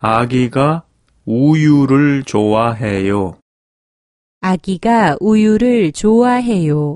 아기가 우유를 좋아해요. 아기가 우유를 좋아해요.